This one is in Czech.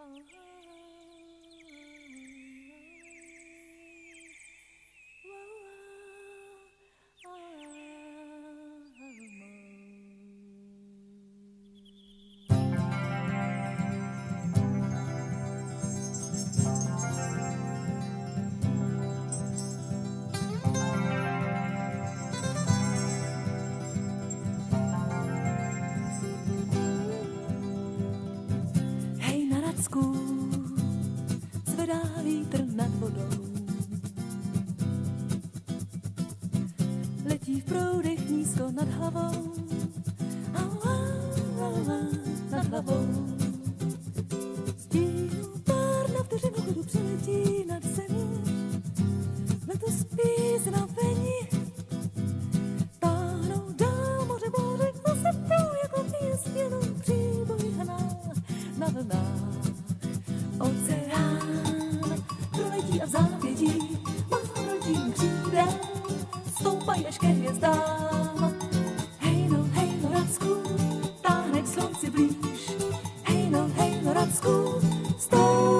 Hej Racku, zvedá vítr nad vodou. Letí v proudech nízko nad hlavou. Au, nad hlavou. Oceán proletí a v zápětí má rodím křídel, stoupají až ke hvězdám. Hej no, hej no, Racku, táhne k slunci blíž. Hej no, hej no, Racku, stoupá.